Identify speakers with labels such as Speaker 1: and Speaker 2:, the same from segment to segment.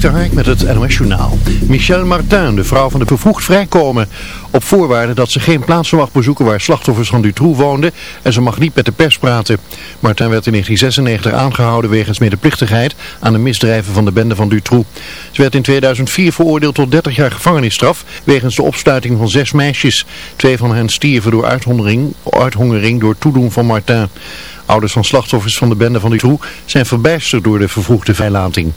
Speaker 1: Dik de met het NOS Journaal. Michel Martin, de vrouw van de vervroegd vrijkomen. Op voorwaarde dat ze geen plaatsen mag bezoeken waar slachtoffers van Dutroux woonden. En ze mag niet met de pers praten. Martin werd in 1996 aangehouden wegens medeplichtigheid aan de misdrijven van de bende van Dutroux. Ze werd in 2004 veroordeeld tot 30 jaar gevangenisstraf wegens de opsluiting van zes meisjes. Twee van hen stierven door uithongering, uithongering door toedoen van Martin. Ouders van slachtoffers van de bende van Dutroux zijn verbijsterd door de vervroegde vrijlating.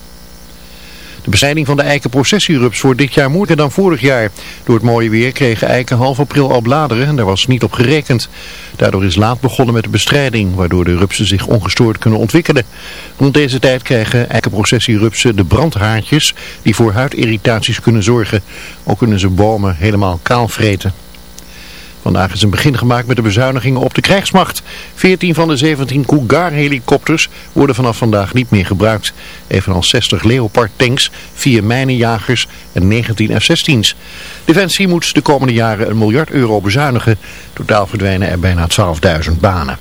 Speaker 1: De bestrijding van de eikenprocessierups wordt dit jaar moeilijker dan vorig jaar. Door het mooie weer kregen eiken half april al bladeren en daar was niet op gerekend. Daardoor is laat begonnen met de bestrijding, waardoor de rupsen zich ongestoord kunnen ontwikkelen. Rond deze tijd krijgen eikenprocessierupsen de brandhaartjes die voor huidirritaties kunnen zorgen. Ook kunnen ze bomen helemaal kaal vreten. Vandaag is een begin gemaakt met de bezuinigingen op de krijgsmacht. 14 van de 17 Cougar-helikopters worden vanaf vandaag niet meer gebruikt. Evenals 60 Leopard-tanks, 4 mijnenjagers en 19 F-16's. Defensie moet de komende jaren een miljard euro bezuinigen. Totaal verdwijnen er bijna 12.000 banen.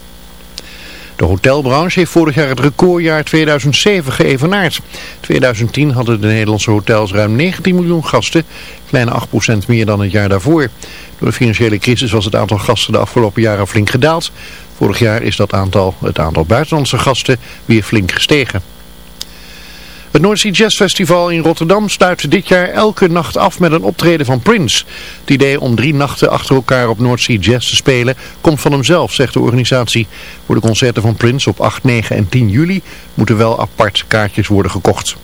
Speaker 1: De hotelbranche heeft vorig jaar het recordjaar 2007 geëvenaard. 2010 hadden de Nederlandse hotels ruim 19 miljoen gasten, kleine 8% meer dan het jaar daarvoor. Door de financiële crisis was het aantal gasten de afgelopen jaren flink gedaald. Vorig jaar is dat aantal, het aantal buitenlandse gasten weer flink gestegen. Het Noordzee Jazz Festival in Rotterdam sluit dit jaar elke nacht af met een optreden van Prince. Het idee om drie nachten achter elkaar op Noordzee Jazz te spelen komt van hemzelf, zegt de organisatie. Voor de concerten van Prince op 8, 9 en 10 juli moeten wel apart kaartjes worden gekocht.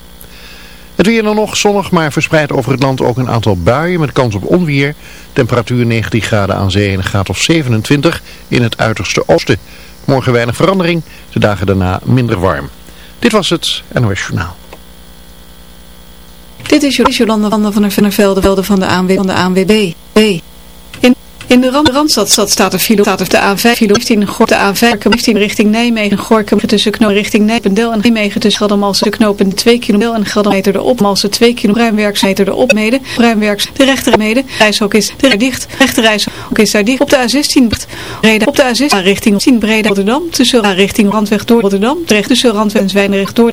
Speaker 1: Het weer dan nog zonnig, maar verspreid over het land ook een aantal buien met kans op onweer. Temperatuur 19 graden aan zee en een graad of 27 in het uiterste oosten. Morgen weinig verandering, de dagen daarna minder warm. Dit was het NOS Journaal.
Speaker 2: Dit is Jolanda van der Velde van de ANWB. In de Randstad staat er file, staat er de A5 file 15 de A5 15 richting Nijmegen, Gorkum tussen knopen richting Nijpendel en Nijmegen tussen Geldermalsen knopen 2 kilometer en Geldermeter erop, Malsen 2 kilometer, Bruinwerksmeter erop mede, Bruinwerks de rechter mede, reishok is de dicht, rechterreishok is daar dicht, op de A16 reden op de A16 richting 10 Breda Rotterdam, tussen richting Randweg door Rotterdam, terecht tussen Randweg en Zwijnrecht door.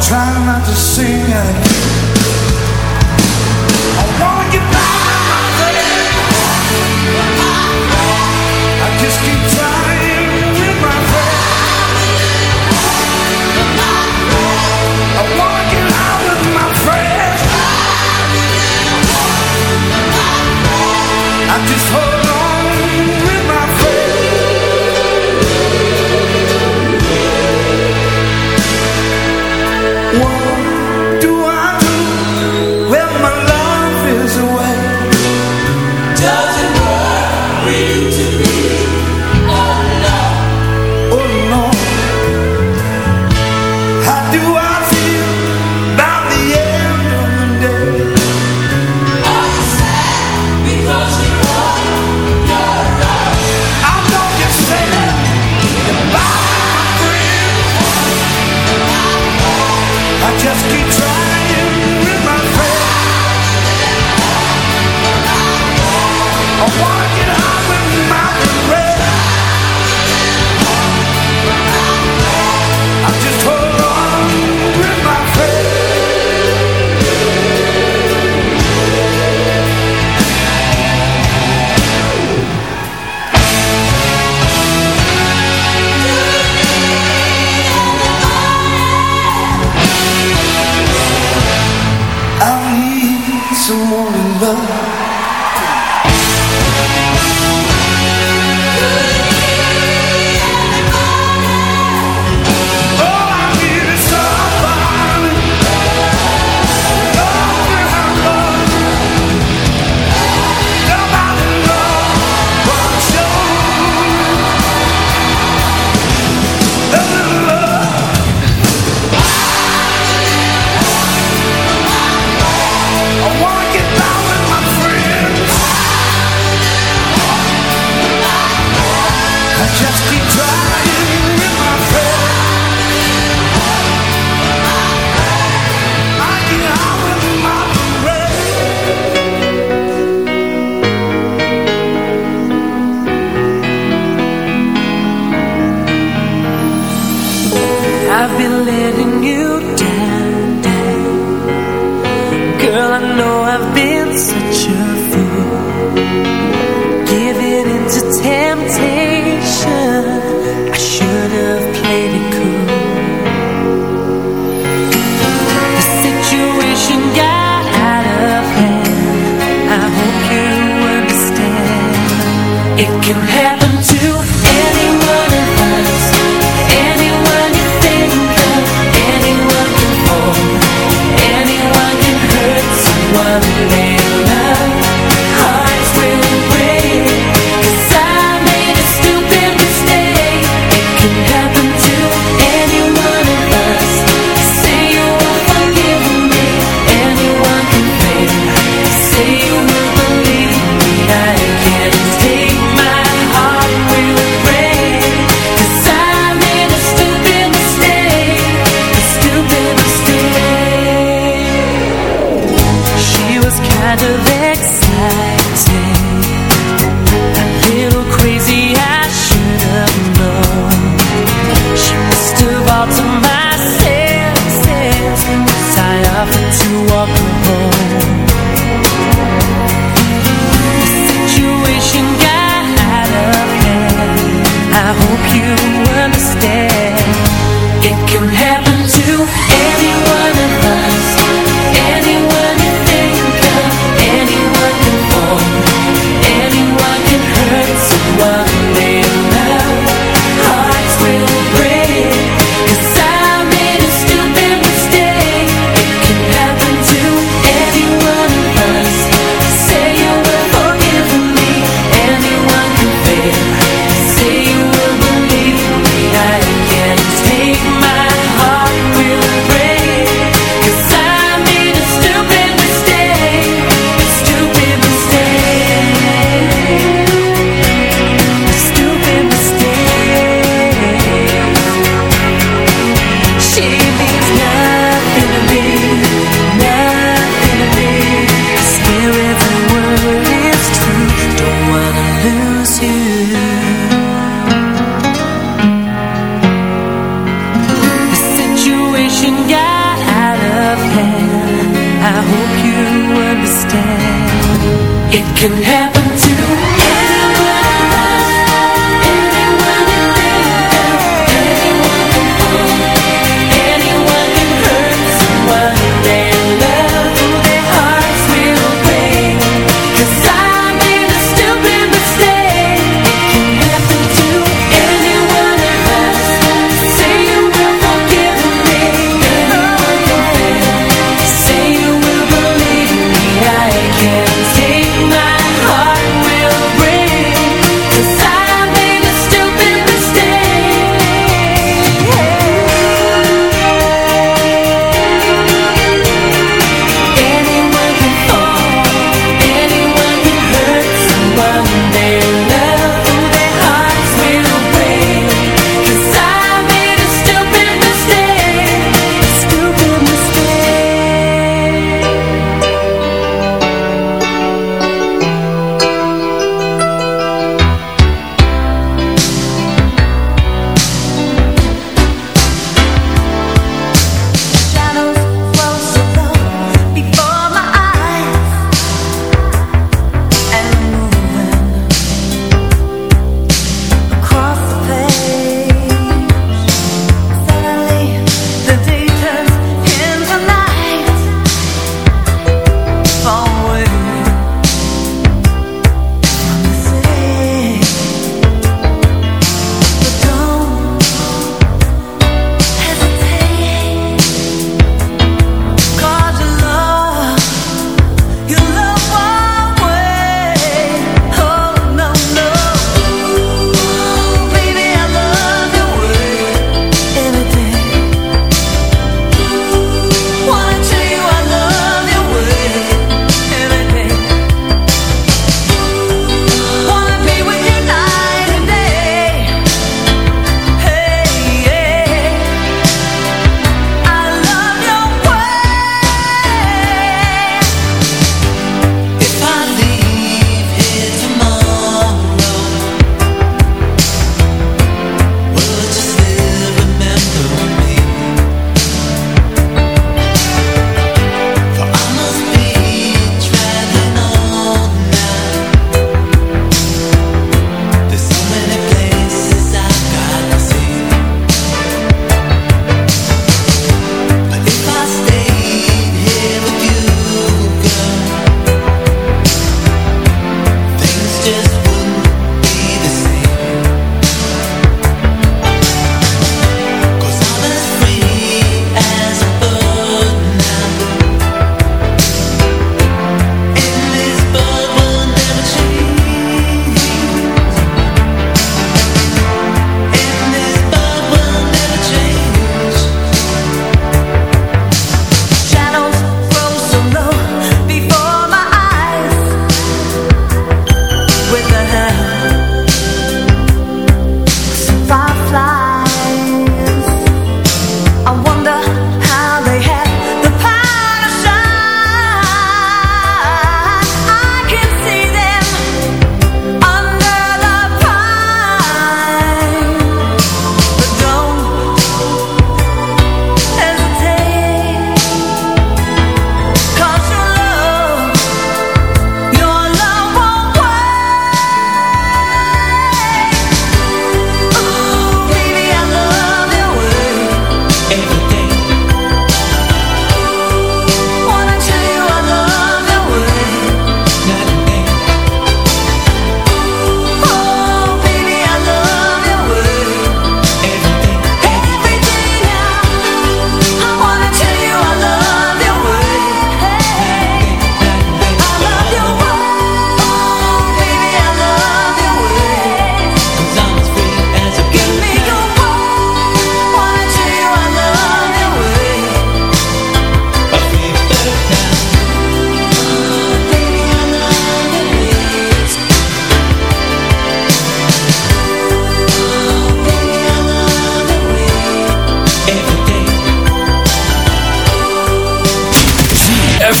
Speaker 3: trying not to sing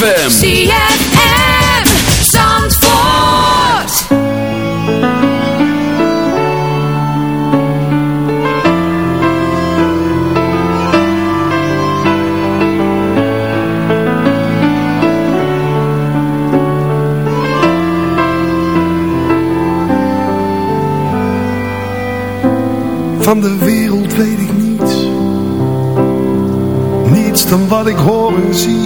Speaker 4: ZFM.
Speaker 3: ZFM. Zandvoort.
Speaker 5: Van de wereld weet ik niets. Niets dan wat ik hoor en zie.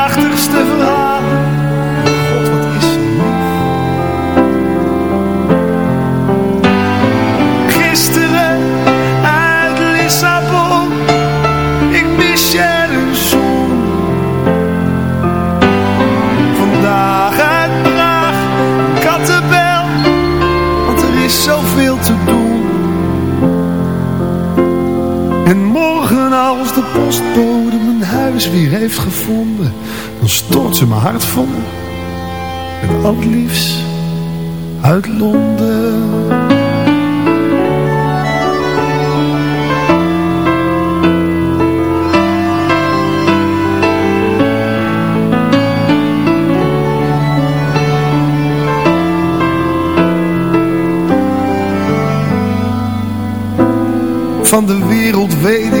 Speaker 5: als de postbode mijn huis weer heeft gevonden, dan stort ze mijn hart vol. Met al het liefst uit Londen. Van de wereld weet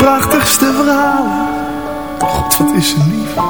Speaker 5: Prachtigste verhalen. God, wat is ze lief.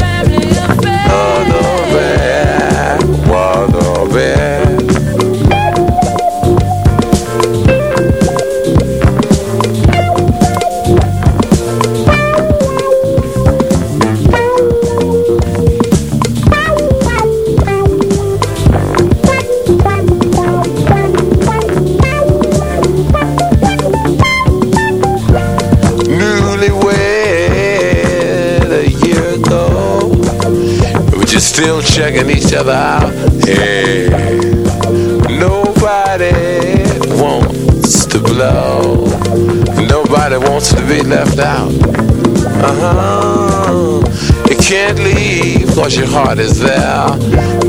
Speaker 6: heart is there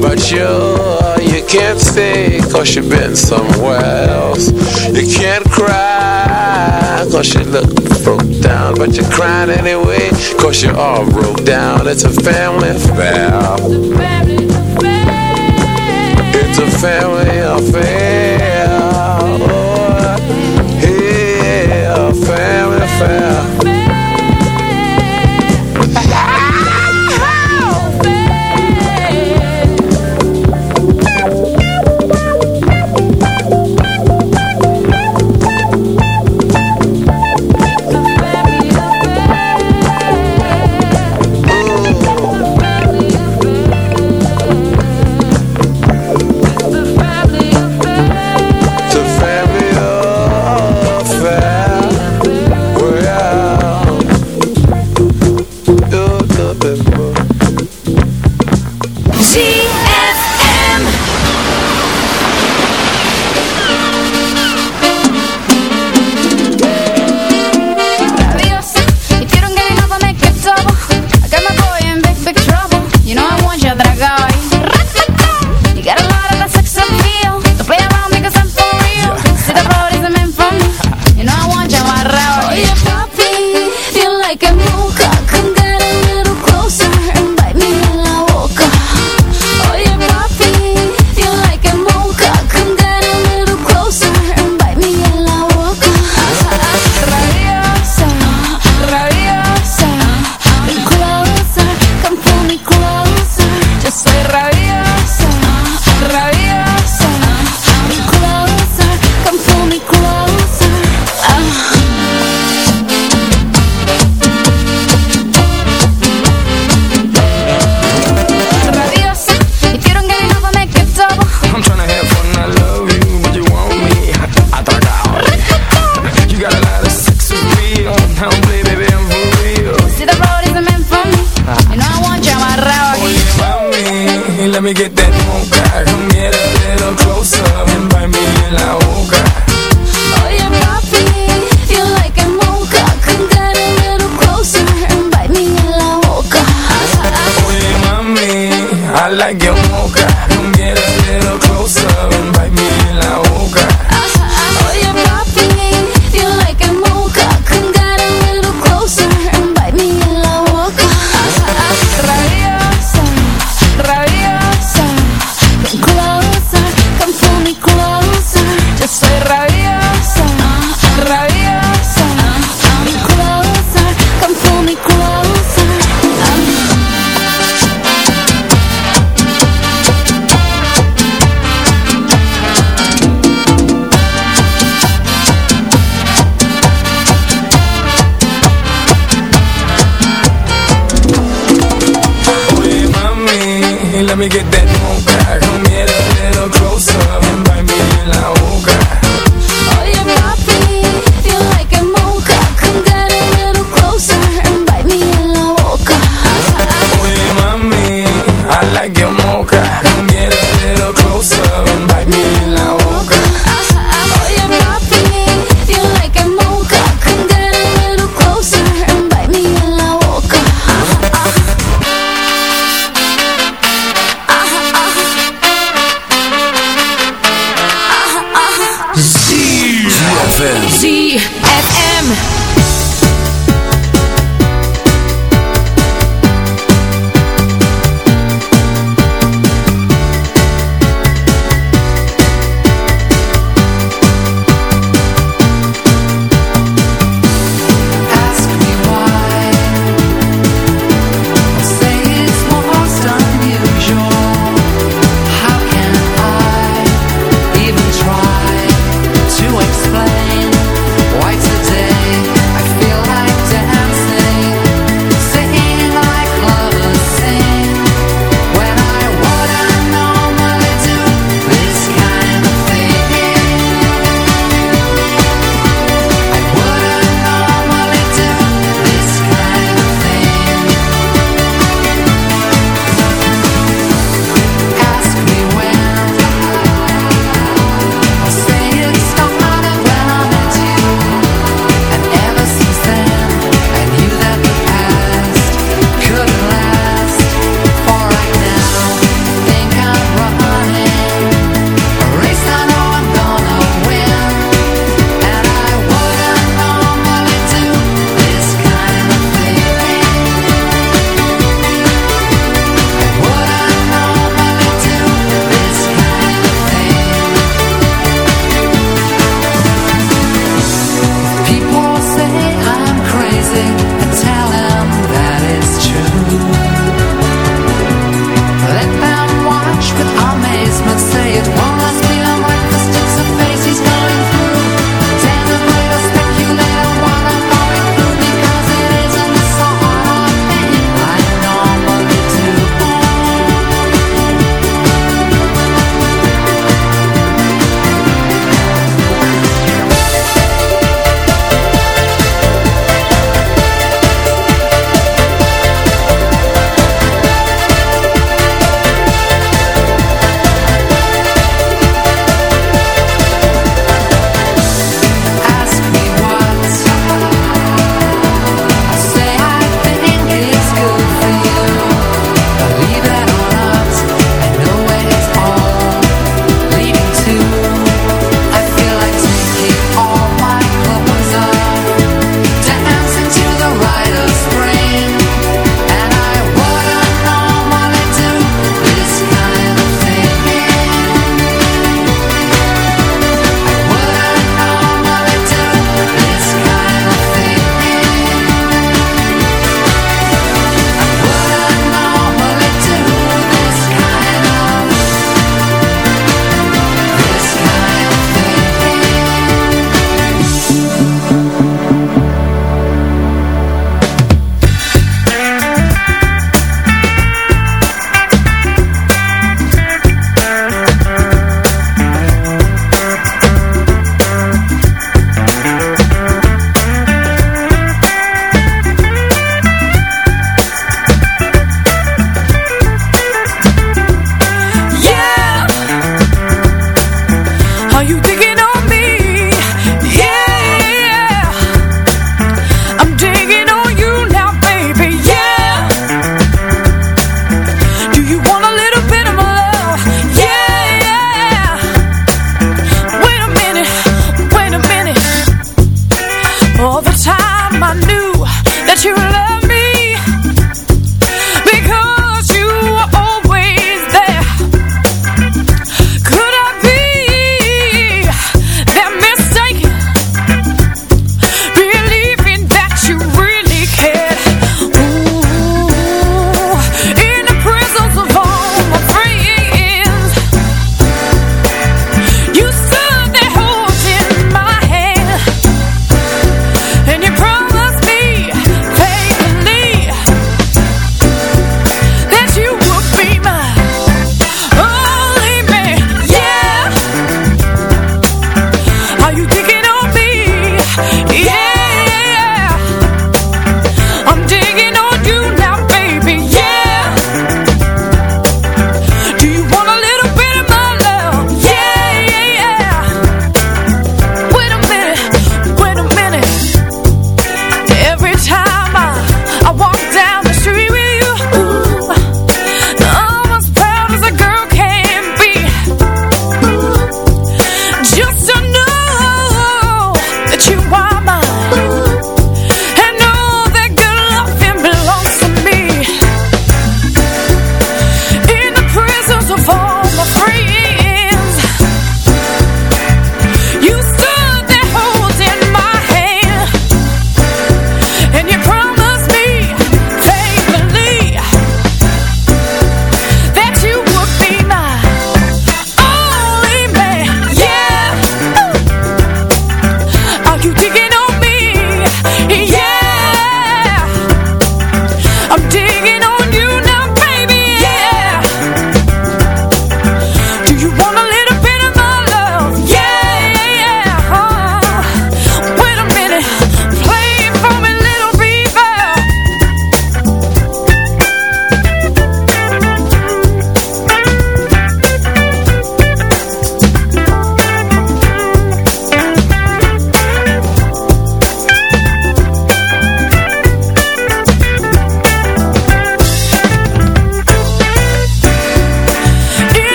Speaker 6: But you, you can't stay Cause you've been somewhere else. You can't cry Cause you look broke down But you cried anyway Cause you're all broke down. It's a family affair. It's a family affair.
Speaker 7: Me
Speaker 8: get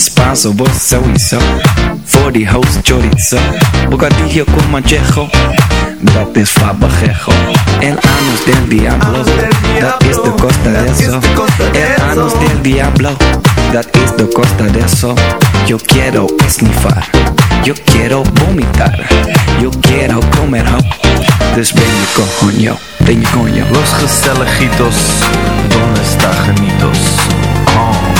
Speaker 9: Spanso, vos sowieso. Voor die host chorizo. Bocadillo con manchejo. Dat is fabajejo. El anus del diablo. Dat is de costa de eso. El anus del diablo. Dat is de costa de eso. Yo quiero esnifar. Yo quiero vomitar. Yo quiero comer ho. Dus ben je coño. Ben je coño.
Speaker 10: Los Gestelejitos, ¿dónde está Janitos? Oh.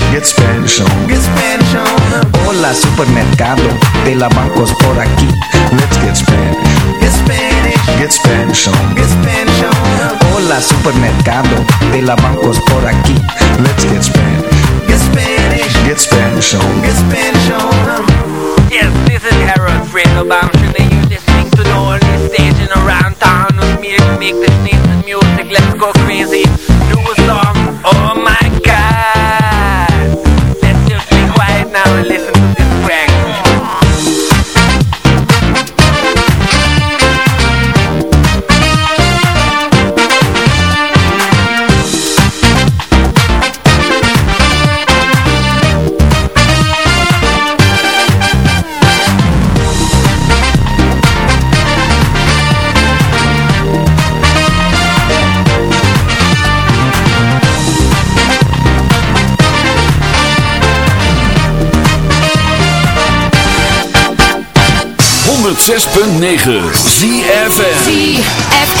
Speaker 9: Get Spanish on.
Speaker 5: get Spanish on.
Speaker 9: Hola supermercado de la bancos por aquí. Let's get Spanish.
Speaker 5: Get Spanish,
Speaker 9: Get Spanish on.
Speaker 5: get Spanish on.
Speaker 9: Hola supermercado de la bancos por aquí. Let's get Spanish.
Speaker 5: Get Spanish,
Speaker 9: Get Spanish on.
Speaker 5: get Spanish on.
Speaker 11: Yes, this is Harold Friedelbaum. Should they you listening to the only station around town with me to make this nice music? Let's go crazy. Do a song. Oh my listen
Speaker 4: 106.9 ZFM
Speaker 3: ZFM